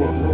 Whoa.